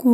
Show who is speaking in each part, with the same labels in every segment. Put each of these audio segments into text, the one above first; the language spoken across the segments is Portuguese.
Speaker 1: Ku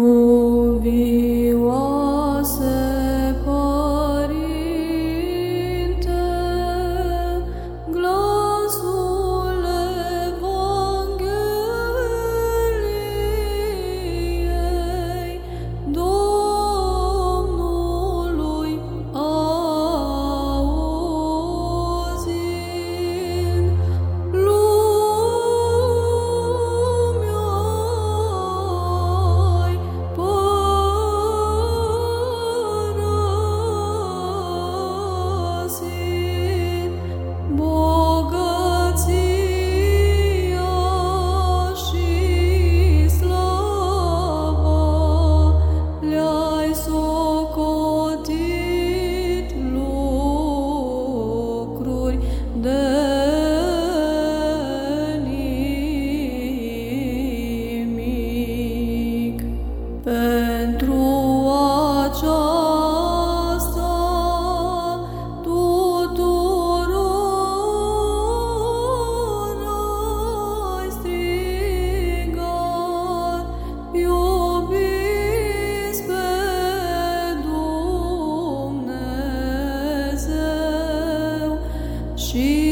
Speaker 1: ti.